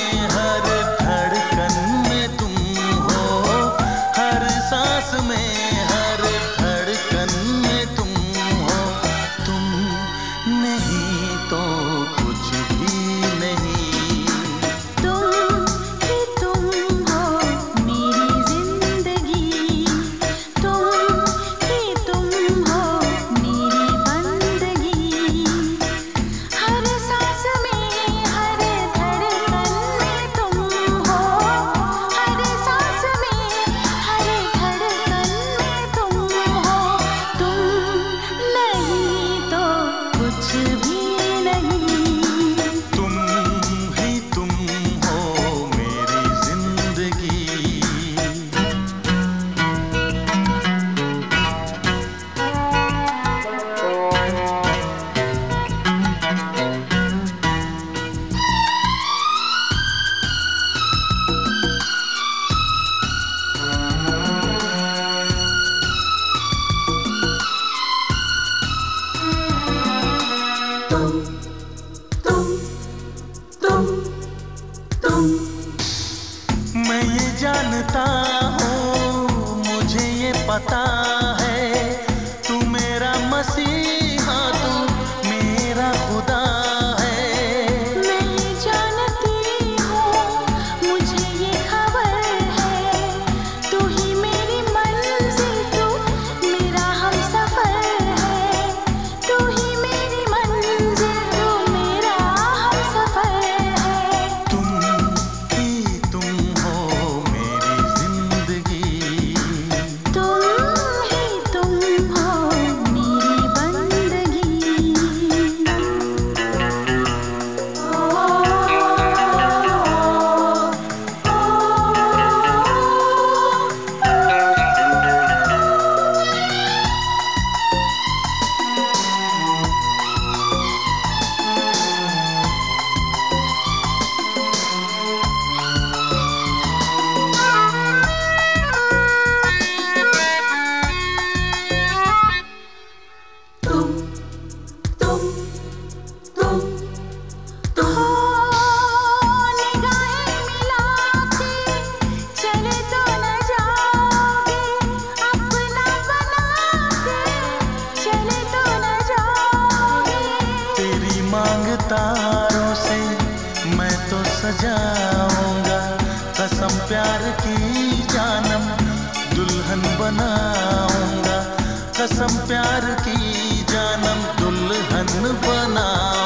hand. जाऊँगा। कसम प्यार की जानम दुल्हन बनाऊँगा। कसम प्यार की जानम दुल्हन बनाऊँगा।